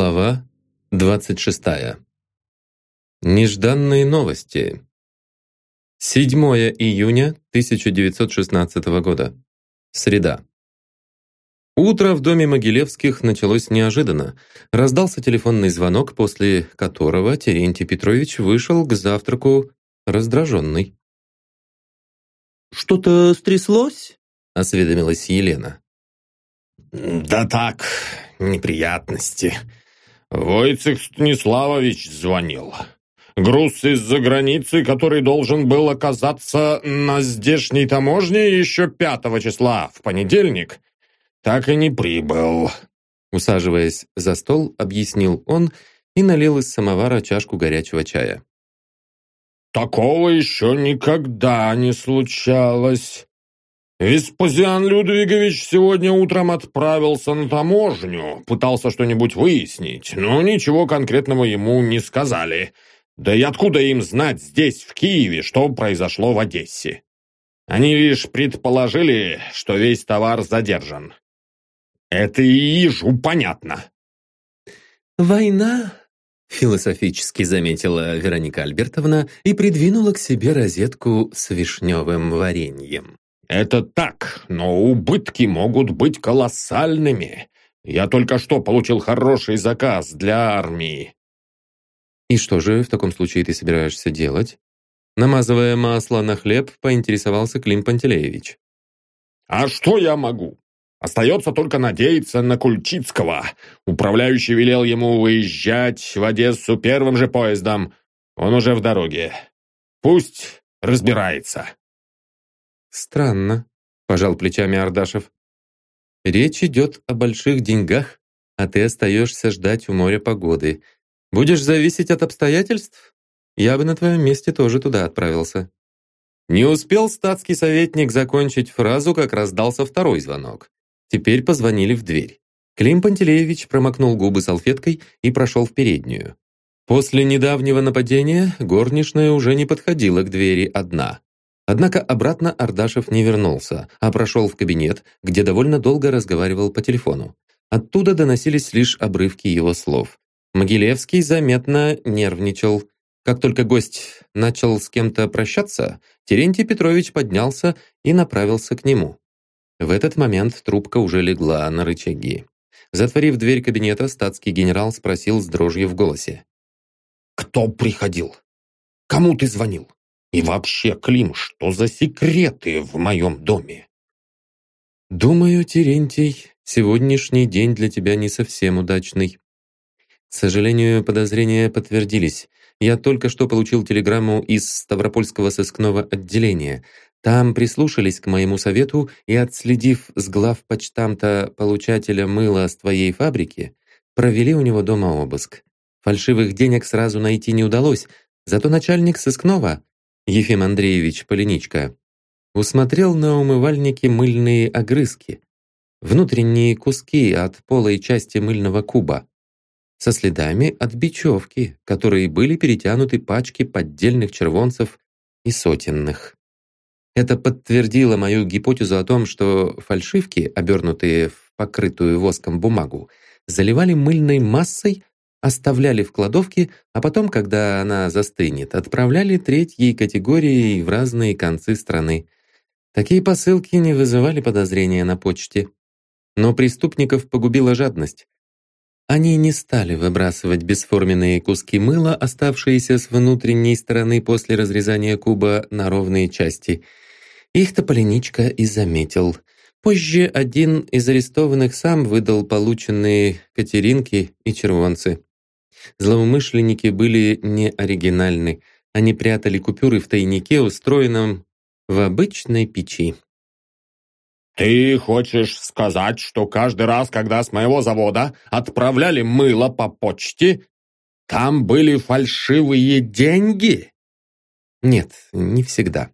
Глава 26. Нежданные новости. 7 июня 1916 года. Среда. Утро в доме Могилевских началось неожиданно. Раздался телефонный звонок, после которого Терентий Петрович вышел к завтраку раздраженный. «Что-то стряслось?» — осведомилась Елена. «Да так, неприятности. Войцех Станиславович звонил. Груз из-за границы, который должен был оказаться на здешней таможне еще пятого числа, в понедельник, так и не прибыл». Усаживаясь за стол, объяснил он и налил из самовара чашку горячего чая. «Такого еще никогда не случалось. Веспазиан Людвигович сегодня утром отправился на таможню, пытался что-нибудь выяснить, но ничего конкретного ему не сказали. Да и откуда им знать здесь, в Киеве, что произошло в Одессе? Они лишь предположили, что весь товар задержан. Это и ежу понятно. «Война», — философически заметила Вероника Альбертовна и придвинула к себе розетку с вишневым вареньем. Это так, но убытки могут быть колоссальными. Я только что получил хороший заказ для армии. И что же в таком случае ты собираешься делать? Намазывая масло на хлеб, поинтересовался Клим Пантелеевич. А что я могу? Остается только надеяться на Кульчицкого. Управляющий велел ему выезжать в Одессу первым же поездом. Он уже в дороге. Пусть разбирается. «Странно», — пожал плечами Ардашев. «Речь идет о больших деньгах, а ты остаешься ждать у моря погоды. Будешь зависеть от обстоятельств? Я бы на твоем месте тоже туда отправился». Не успел статский советник закончить фразу, как раздался второй звонок. Теперь позвонили в дверь. Клим Пантелеевич промокнул губы салфеткой и прошел в переднюю. После недавнего нападения горничная уже не подходила к двери одна. Однако обратно Ардашев не вернулся, а прошел в кабинет, где довольно долго разговаривал по телефону. Оттуда доносились лишь обрывки его слов. Могилевский заметно нервничал. Как только гость начал с кем-то прощаться, Терентий Петрович поднялся и направился к нему. В этот момент трубка уже легла на рычаги. Затворив дверь кабинета, статский генерал спросил с дрожью в голосе. «Кто приходил? Кому ты звонил?» И вообще, Клим, что за секреты в моем доме? Думаю, Терентий, сегодняшний день для тебя не совсем удачный. К сожалению, подозрения подтвердились. Я только что получил телеграмму из Ставропольского сыскного отделения. Там прислушались к моему совету и, отследив с глав почтамта получателя мыла с твоей фабрики, провели у него дома обыск. Фальшивых денег сразу найти не удалось, зато начальник сыскного Ефим Андреевич Полиничка, усмотрел на умывальнике мыльные огрызки, внутренние куски от полой части мыльного куба, со следами от бечевки, которые были перетянуты пачки поддельных червонцев и сотенных. Это подтвердило мою гипотезу о том, что фальшивки, обернутые в покрытую воском бумагу, заливали мыльной массой оставляли в кладовке, а потом, когда она застынет, отправляли третьей категории в разные концы страны. Такие посылки не вызывали подозрения на почте. Но преступников погубила жадность. Они не стали выбрасывать бесформенные куски мыла, оставшиеся с внутренней стороны после разрезания куба на ровные части. Их-то Полиничка и заметил. Позже один из арестованных сам выдал полученные Катеринки и червонцы. Злоумышленники были не оригинальны. Они прятали купюры в тайнике, устроенном в обычной печи. «Ты хочешь сказать, что каждый раз, когда с моего завода отправляли мыло по почте, там были фальшивые деньги?» «Нет, не всегда.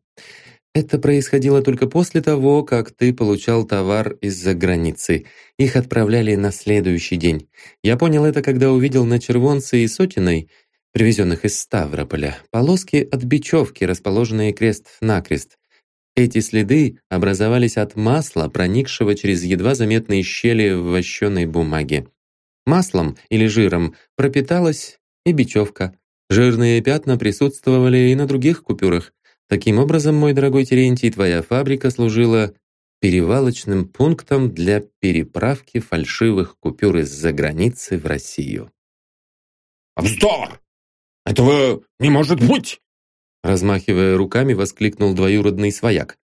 Это происходило только после того, как ты получал товар из-за границы. Их отправляли на следующий день. Я понял это, когда увидел на червонце и сотиной, привезенных из Ставрополя, полоски от бечевки, расположенные крест-накрест. Эти следы образовались от масла, проникшего через едва заметные щели в вощеной бумаге. Маслом или жиром пропиталась и бечевка. Жирные пятна присутствовали и на других купюрах. Таким образом, мой дорогой Терентий, твоя фабрика служила перевалочным пунктом для переправки фальшивых купюр из-за границы в Россию. «Вздор! Этого не может быть!» Размахивая руками, воскликнул двоюродный свояк.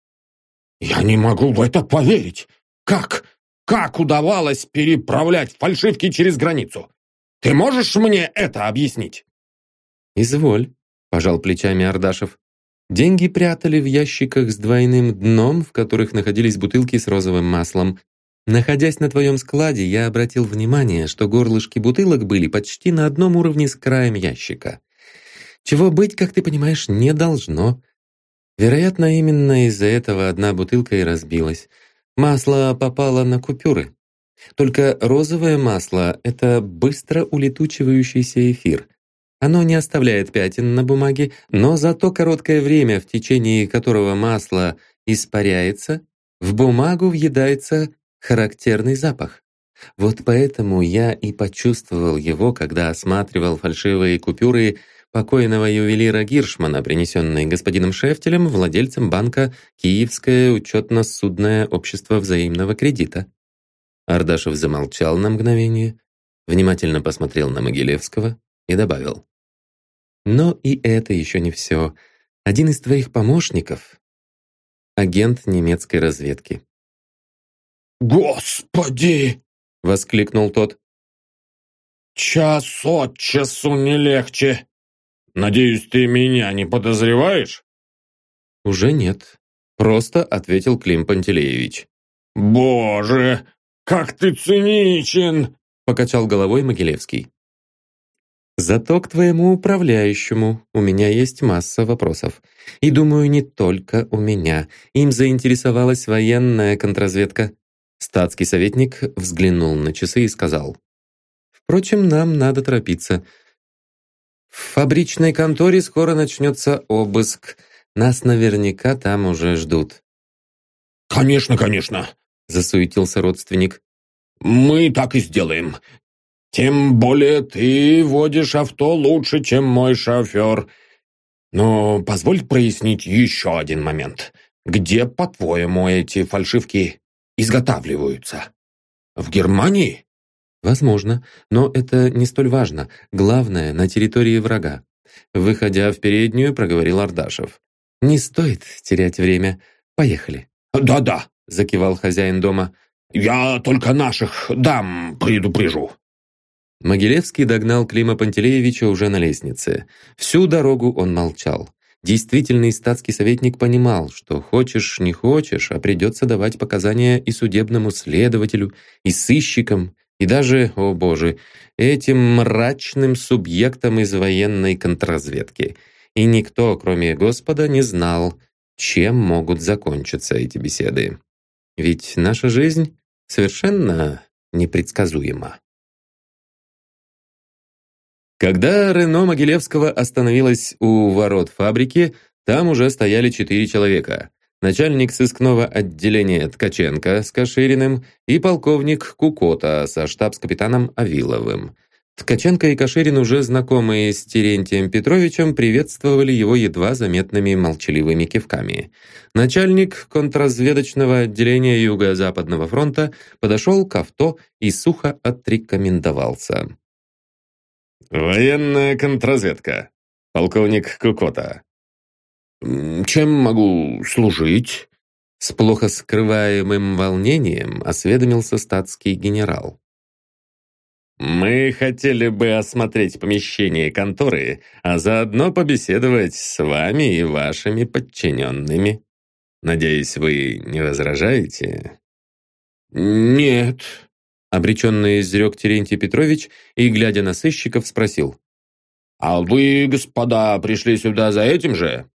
«Я не могу в это поверить! Как? Как удавалось переправлять фальшивки через границу? Ты можешь мне это объяснить?» «Изволь», — пожал плечами Ардашев. Деньги прятали в ящиках с двойным дном, в которых находились бутылки с розовым маслом. Находясь на твоем складе, я обратил внимание, что горлышки бутылок были почти на одном уровне с краем ящика. Чего быть, как ты понимаешь, не должно. Вероятно, именно из-за этого одна бутылка и разбилась. Масло попало на купюры. Только розовое масло — это быстро улетучивающийся эфир — оно не оставляет пятен на бумаге, но за то короткое время, в течение которого масло испаряется, в бумагу въедается характерный запах. Вот поэтому я и почувствовал его, когда осматривал фальшивые купюры покойного ювелира Гиршмана, принесенные господином Шефтелем, владельцем банка «Киевское учетно-судное общество взаимного кредита». Ардашев замолчал на мгновение, внимательно посмотрел на Могилевского и добавил. Но и это еще не все. Один из твоих помощников — агент немецкой разведки. «Господи!» — воскликнул тот. «Час от часу не легче. Надеюсь, ты меня не подозреваешь?» «Уже нет», — просто ответил Клим Пантелеевич. «Боже, как ты циничен!» — покачал головой Могилевский. Зато к твоему управляющему у меня есть масса вопросов. И думаю, не только у меня. Им заинтересовалась военная контрразведка. Статский советник взглянул на часы и сказал. Впрочем, нам надо торопиться. В фабричной конторе скоро начнется обыск. Нас наверняка там уже ждут. «Конечно, конечно», — засуетился родственник. «Мы так и сделаем. Тем более ты водишь авто лучше, чем мой шофер. Но позволь прояснить еще один момент. Где, по-твоему, эти фальшивки изготавливаются? В Германии? Возможно, но это не столь важно. Главное, на территории врага. Выходя в переднюю, проговорил Ардашев. «Не стоит терять время. Поехали». «Да-да», — закивал хозяин дома. «Я только наших дам предупрежу». Могилевский догнал Клима Пантелеевича уже на лестнице. Всю дорогу он молчал. Действительный статский советник понимал, что хочешь, не хочешь, а придется давать показания и судебному следователю, и сыщикам, и даже, о боже, этим мрачным субъектам из военной контрразведки. И никто, кроме Господа, не знал, чем могут закончиться эти беседы. Ведь наша жизнь совершенно непредсказуема. Когда Рено Могилевского остановилась у ворот фабрики, там уже стояли четыре человека. Начальник сыскного отделения Ткаченко с Кашириным и полковник Кукота со штабс-капитаном Авиловым. Ткаченко и Каширин, уже знакомые с Терентием Петровичем, приветствовали его едва заметными молчаливыми кивками. Начальник контрразведочного отделения Юго-Западного фронта подошел к авто и сухо отрекомендовался. «Военная контрразведка. Полковник Кукота». «Чем могу служить?» С плохо скрываемым волнением осведомился статский генерал. «Мы хотели бы осмотреть помещение конторы, а заодно побеседовать с вами и вашими подчиненными. Надеюсь, вы не возражаете?» «Нет», Обреченно изрек Терентий Петрович и, глядя на сыщиков, спросил. «А вы, господа, пришли сюда за этим же?»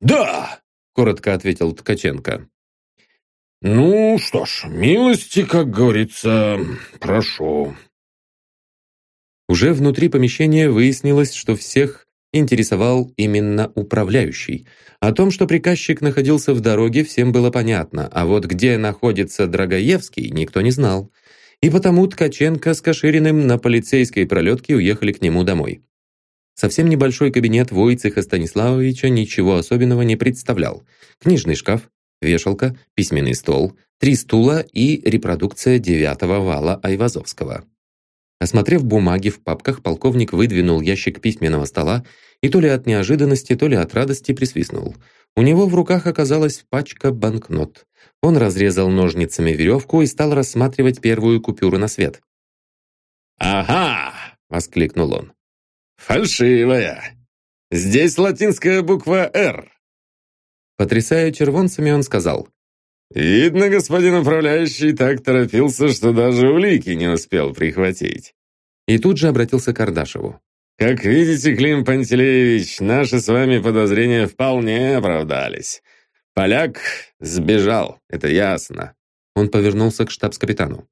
«Да!» — коротко ответил Ткаченко. «Ну что ж, милости, как говорится, прошу». Уже внутри помещения выяснилось, что всех интересовал именно управляющий. О том, что приказчик находился в дороге, всем было понятно, а вот где находится Драгоевский, никто не знал. И потому Ткаченко с Кашириным на полицейской пролетке уехали к нему домой. Совсем небольшой кабинет Войцеха Станиславовича ничего особенного не представлял. Книжный шкаф, вешалка, письменный стол, три стула и репродукция девятого вала Айвазовского. Осмотрев бумаги в папках, полковник выдвинул ящик письменного стола и то ли от неожиданности, то ли от радости присвистнул. У него в руках оказалась пачка банкнот. Он разрезал ножницами веревку и стал рассматривать первую купюру на свет. «Ага!» — воскликнул он. «Фальшивая! Здесь латинская буква «Р». Потрясая червонцами, он сказал. «Видно, господин управляющий так торопился, что даже улики не успел прихватить». И тут же обратился к Ардашеву. «Как видите, Клим Пантелеевич, наши с вами подозрения вполне оправдались. Поляк сбежал, это ясно». Он повернулся к штабс-капитану.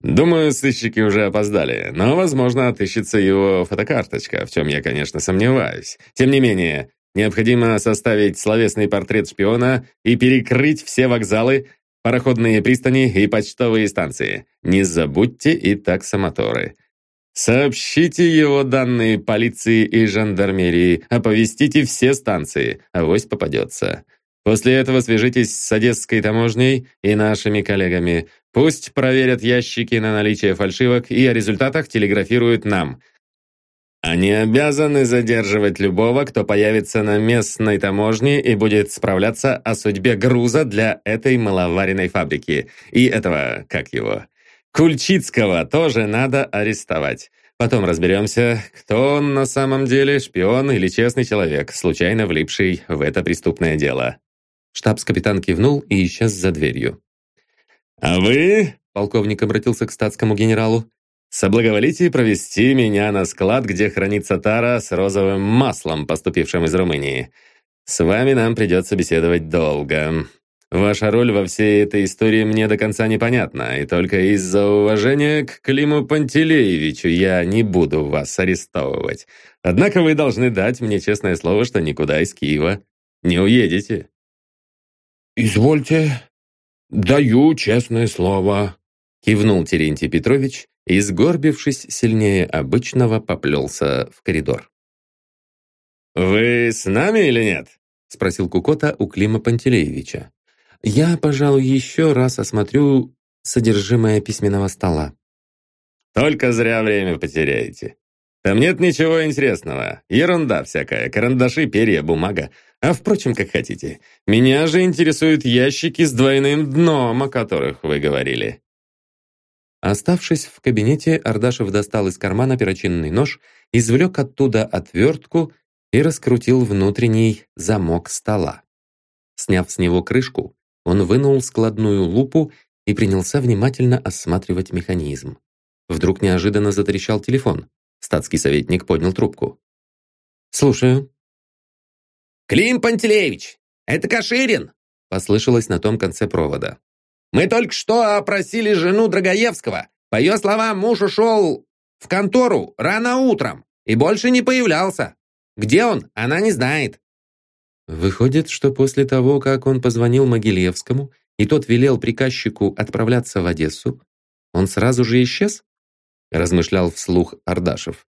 Думаю, сыщики уже опоздали, но, возможно, отыщется его фотокарточка, в чем я, конечно, сомневаюсь. Тем не менее, необходимо составить словесный портрет шпиона и перекрыть все вокзалы, пароходные пристани и почтовые станции. Не забудьте и таксомоторы. Сообщите его данные полиции и жандармерии, оповестите все станции, авось попадется. После этого свяжитесь с Одесской таможней и нашими коллегами. Пусть проверят ящики на наличие фальшивок и о результатах телеграфируют нам. Они обязаны задерживать любого, кто появится на местной таможне и будет справляться о судьбе груза для этой маловаренной фабрики. И этого, как его, Кульчицкого тоже надо арестовать. Потом разберемся, кто он на самом деле, шпион или честный человек, случайно влипший в это преступное дело. Штабс-капитан кивнул и исчез за дверью. «А вы?» — полковник обратился к статскому генералу. «Соблаговолите провести меня на склад, где хранится тара с розовым маслом, поступившим из Румынии. С вами нам придется беседовать долго. Ваша роль во всей этой истории мне до конца непонятна, и только из-за уважения к Климу Пантелеевичу я не буду вас арестовывать. Однако вы должны дать мне честное слово, что никуда из Киева не уедете». «Извольте, даю честное слово», — кивнул Терентий Петрович и, сгорбившись сильнее обычного, поплелся в коридор. «Вы с нами или нет?» — спросил Кукота у Клима Пантелеевича. «Я, пожалуй, еще раз осмотрю содержимое письменного стола». «Только зря время потеряете. Там нет ничего интересного. Ерунда всякая. Карандаши, перья, бумага. А впрочем, как хотите. Меня же интересуют ящики с двойным дном, о которых вы говорили». Оставшись в кабинете, Ардашев достал из кармана перочинный нож, извлек оттуда отвертку и раскрутил внутренний замок стола. Сняв с него крышку, он вынул складную лупу и принялся внимательно осматривать механизм. Вдруг неожиданно затрещал телефон. Статский советник поднял трубку. «Слушаю», «Клим Пантелеевич, это Каширин!» послышалось на том конце провода. «Мы только что опросили жену Драгоевского. По ее словам, муж ушел в контору рано утром и больше не появлялся. Где он, она не знает». Выходит, что после того, как он позвонил Могилевскому, и тот велел приказчику отправляться в Одессу, он сразу же исчез? Размышлял вслух Ардашев.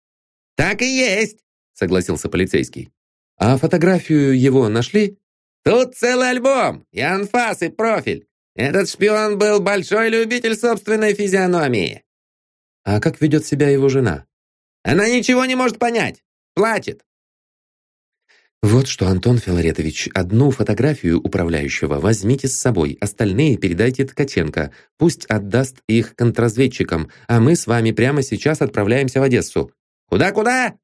«Так и есть», — согласился полицейский. А фотографию его нашли? Тут целый альбом, и анфас, и профиль. Этот шпион был большой любитель собственной физиономии. А как ведет себя его жена? Она ничего не может понять. Плачет. Вот что, Антон Филаретович, одну фотографию управляющего возьмите с собой, остальные передайте Ткаченко. Пусть отдаст их контрразведчикам, а мы с вами прямо сейчас отправляемся в Одессу. Куда-куда?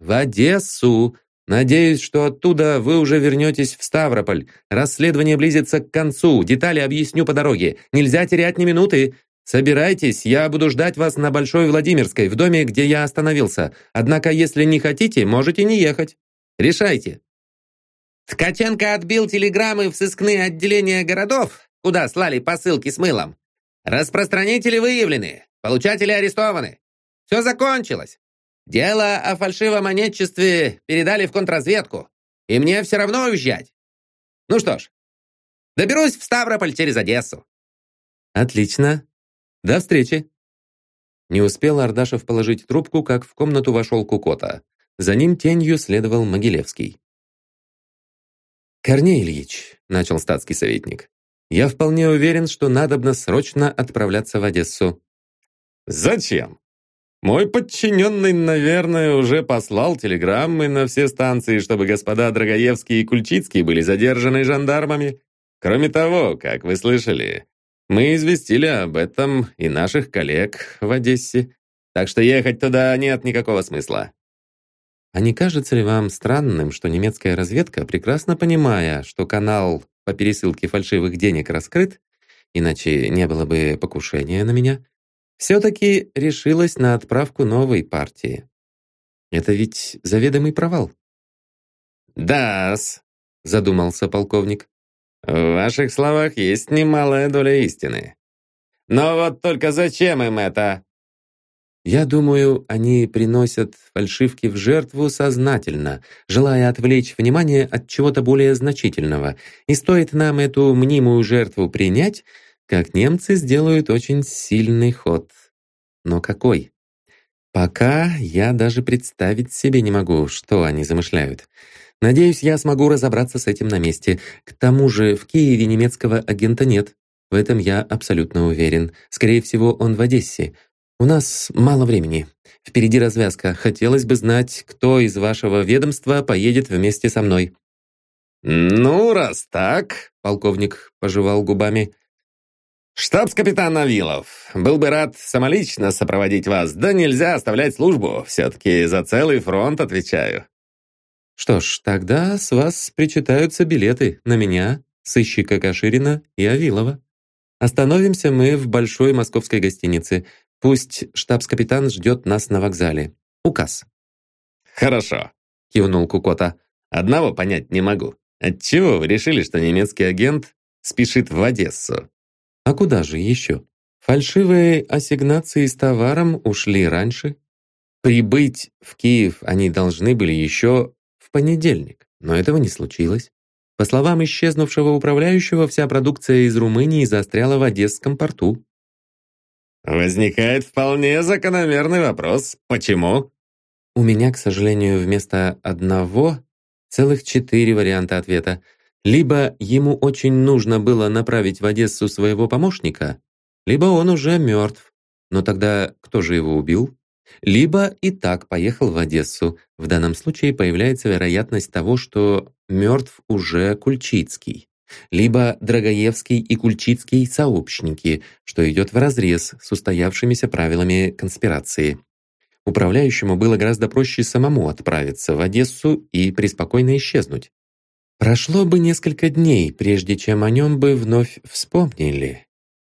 В Одессу. Надеюсь, что оттуда вы уже вернетесь в Ставрополь. Расследование близится к концу. Детали объясню по дороге. Нельзя терять ни минуты. Собирайтесь, я буду ждать вас на Большой Владимирской, в доме, где я остановился. Однако, если не хотите, можете не ехать. Решайте. Ткаченко отбил телеграммы в сыскные отделения городов, куда слали посылки с мылом. Распространители выявлены, получатели арестованы. Все закончилось. Дело о фальшивомонетчестве передали в контрразведку, и мне все равно уезжать. Ну что ж, доберусь в Ставрополь через Одессу. Отлично. До встречи!» Не успел Ардашев положить трубку, как в комнату вошел Кукота. За ним тенью следовал Могилевский. «Корней Ильич», — начал статский советник, «я вполне уверен, что надобно срочно отправляться в Одессу». «Зачем?» Мой подчиненный, наверное, уже послал телеграммы на все станции, чтобы господа Драгоевский и Кульчицкий были задержаны жандармами. Кроме того, как вы слышали, мы известили об этом и наших коллег в Одессе, так что ехать туда нет никакого смысла. А не кажется ли вам странным, что немецкая разведка, прекрасно понимая, что канал по пересылке фальшивых денег раскрыт, иначе не было бы покушения на меня, все-таки решилась на отправку новой партии. Это ведь заведомый провал. «Да-с», задумался полковник. «В ваших словах есть немалая доля истины. Но вот только зачем им это?» Я думаю, они приносят фальшивки в жертву сознательно, желая отвлечь внимание от чего-то более значительного. И стоит нам эту мнимую жертву принять, как немцы сделают очень сильный ход. Но какой? Пока я даже представить себе не могу, что они замышляют. Надеюсь, я смогу разобраться с этим на месте. К тому же в Киеве немецкого агента нет. В этом я абсолютно уверен. Скорее всего, он в Одессе. У нас мало времени. Впереди развязка. Хотелось бы знать, кто из вашего ведомства поедет вместе со мной. «Ну, раз так», — полковник пожевал губами, «Штабс-капитан Авилов, был бы рад самолично сопроводить вас, да нельзя оставлять службу, все-таки за целый фронт отвечаю». «Что ж, тогда с вас причитаются билеты на меня, сыщика Каширина и Авилова. Остановимся мы в большой московской гостинице. Пусть штабс-капитан ждет нас на вокзале. Указ». «Хорошо», — кивнул Кукота. «Одного понять не могу. Отчего вы решили, что немецкий агент спешит в Одессу?» А куда же еще? Фальшивые ассигнации с товаром ушли раньше. Прибыть в Киев они должны были еще в понедельник, но этого не случилось. По словам исчезнувшего управляющего, вся продукция из Румынии застряла в Одесском порту. Возникает вполне закономерный вопрос. Почему? У меня, к сожалению, вместо одного целых четыре варианта ответа. Либо ему очень нужно было направить в Одессу своего помощника, либо он уже мертв. Но тогда кто же его убил? Либо и так поехал в Одессу. В данном случае появляется вероятность того, что мертв уже Кульчицкий. Либо Драгоевский и Кульчицкий сообщники, что идет вразрез с устоявшимися правилами конспирации. Управляющему было гораздо проще самому отправиться в Одессу и преспокойно исчезнуть. Прошло бы несколько дней, прежде чем о нем бы вновь вспомнили.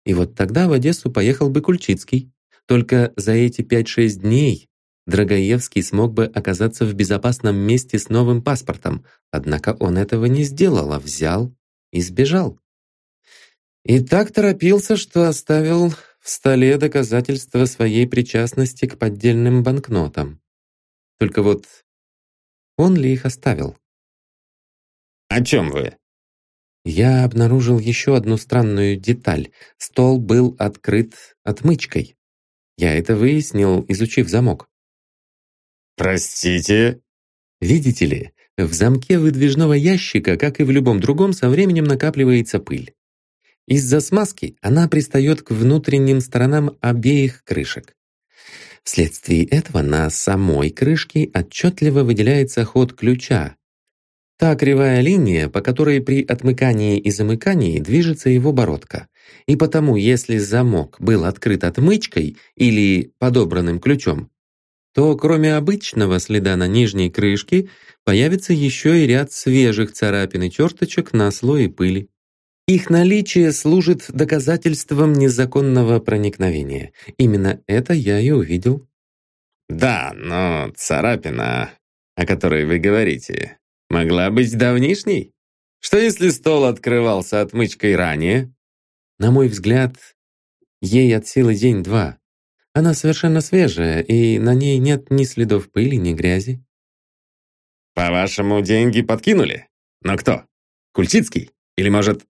И вот тогда в Одессу поехал бы Кульчицкий. Только за эти 5-6 дней Драгоевский смог бы оказаться в безопасном месте с новым паспортом, однако он этого не сделал, а взял и сбежал. И так торопился, что оставил в столе доказательства своей причастности к поддельным банкнотам. Только вот он ли их оставил? «О чем вы?» Я обнаружил еще одну странную деталь. Стол был открыт отмычкой. Я это выяснил, изучив замок. «Простите?» Видите ли, в замке выдвижного ящика, как и в любом другом, со временем накапливается пыль. Из-за смазки она пристает к внутренним сторонам обеих крышек. Вследствие этого на самой крышке отчетливо выделяется ход ключа, Та кривая линия, по которой при отмыкании и замыкании движется его бородка. И потому, если замок был открыт отмычкой или подобранным ключом, то кроме обычного следа на нижней крышке появится еще и ряд свежих царапин и черточек на слое пыли. Их наличие служит доказательством незаконного проникновения. Именно это я и увидел. «Да, но царапина, о которой вы говорите, Могла быть давнишней? Что если стол открывался отмычкой ранее? На мой взгляд, ей от силы день-два. Она совершенно свежая, и на ней нет ни следов пыли, ни грязи. По-вашему, деньги подкинули? Но кто? Кульчицкий? Или, может...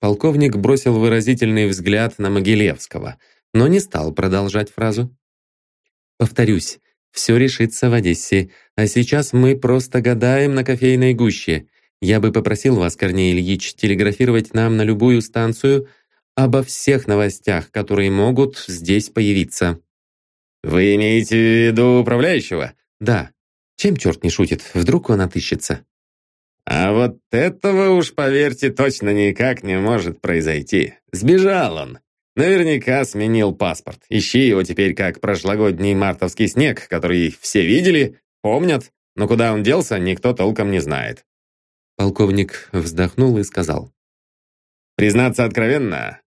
Полковник бросил выразительный взгляд на Могилевского. но не стал продолжать фразу. «Повторюсь, все решится в Одессе, а сейчас мы просто гадаем на кофейной гуще. Я бы попросил вас, Корней Ильич, телеграфировать нам на любую станцию обо всех новостях, которые могут здесь появиться». «Вы имеете в виду управляющего?» «Да. Чем черт не шутит? Вдруг он отыщется?» «А вот этого уж, поверьте, точно никак не может произойти. Сбежал он. Наверняка сменил паспорт. Ищи его теперь как прошлогодний мартовский снег, который все видели, помнят, но куда он делся, никто толком не знает». Полковник вздохнул и сказал. «Признаться откровенно,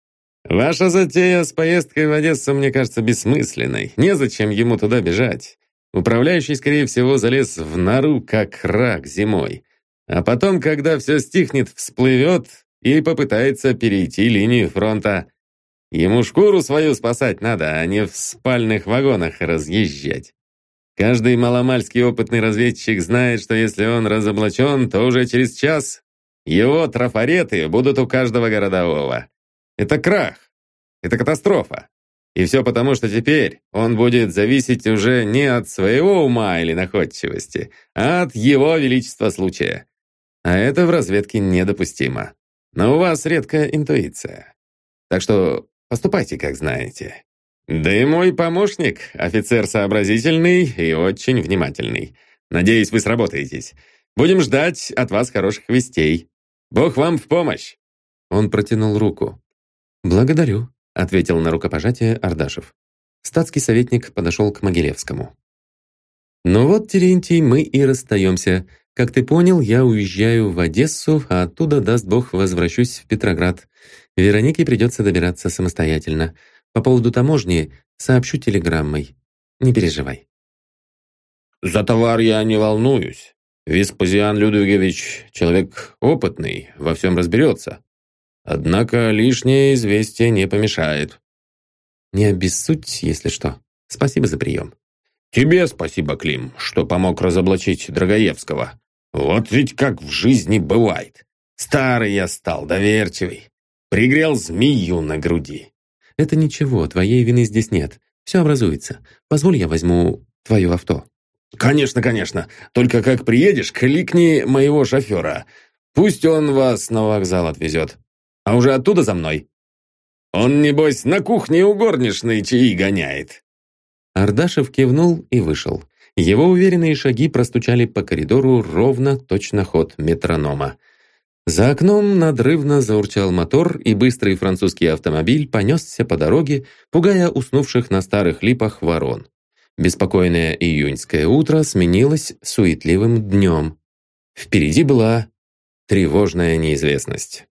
ваша затея с поездкой в Одессу мне кажется бессмысленной. Незачем ему туда бежать. Управляющий, скорее всего, залез в нору, как рак зимой. А потом, когда все стихнет, всплывет и попытается перейти линию фронта. Ему шкуру свою спасать надо, а не в спальных вагонах разъезжать. Каждый маломальский опытный разведчик знает, что если он разоблачен, то уже через час его трафареты будут у каждого городового. Это крах. Это катастрофа. И все потому, что теперь он будет зависеть уже не от своего ума или находчивости, а от его величества случая. А это в разведке недопустимо. Но у вас редкая интуиция. Так что Поступайте, как знаете. Да и мой помощник, офицер сообразительный и очень внимательный. Надеюсь, вы сработаетесь. Будем ждать от вас хороших вестей. Бог вам в помощь!» Он протянул руку. «Благодарю», — ответил на рукопожатие Ардашев. Статский советник подошел к Могилевскому. «Ну вот, Терентий, мы и расстаемся. Как ты понял, я уезжаю в Одессу, а оттуда, даст Бог, возвращусь в Петроград. Веронике придется добираться самостоятельно. По поводу таможни сообщу телеграммой. Не переживай. За товар я не волнуюсь. Веспазиан Людвигович человек опытный, во всем разберется. Однако лишнее известие не помешает. Не обессудь, если что. Спасибо за прием. Тебе спасибо, Клим, что помог разоблачить Драгоевского. Вот ведь как в жизни бывает. Старый я стал, доверчивый. Пригрел змею на груди. Это ничего, твоей вины здесь нет. Все образуется. Позволь, я возьму твое авто. Конечно, конечно. Только как приедешь, кликни моего шофера. Пусть он вас на вокзал отвезет. А уже оттуда за мной. Он, небось, на кухне у горничной чаи гоняет. Ардашев кивнул и вышел. Его уверенные шаги простучали по коридору ровно точно ход метронома. За окном надрывно заурчал мотор, и быстрый французский автомобиль понесся по дороге, пугая уснувших на старых липах ворон. Беспокойное июньское утро сменилось суетливым днем. Впереди была тревожная неизвестность.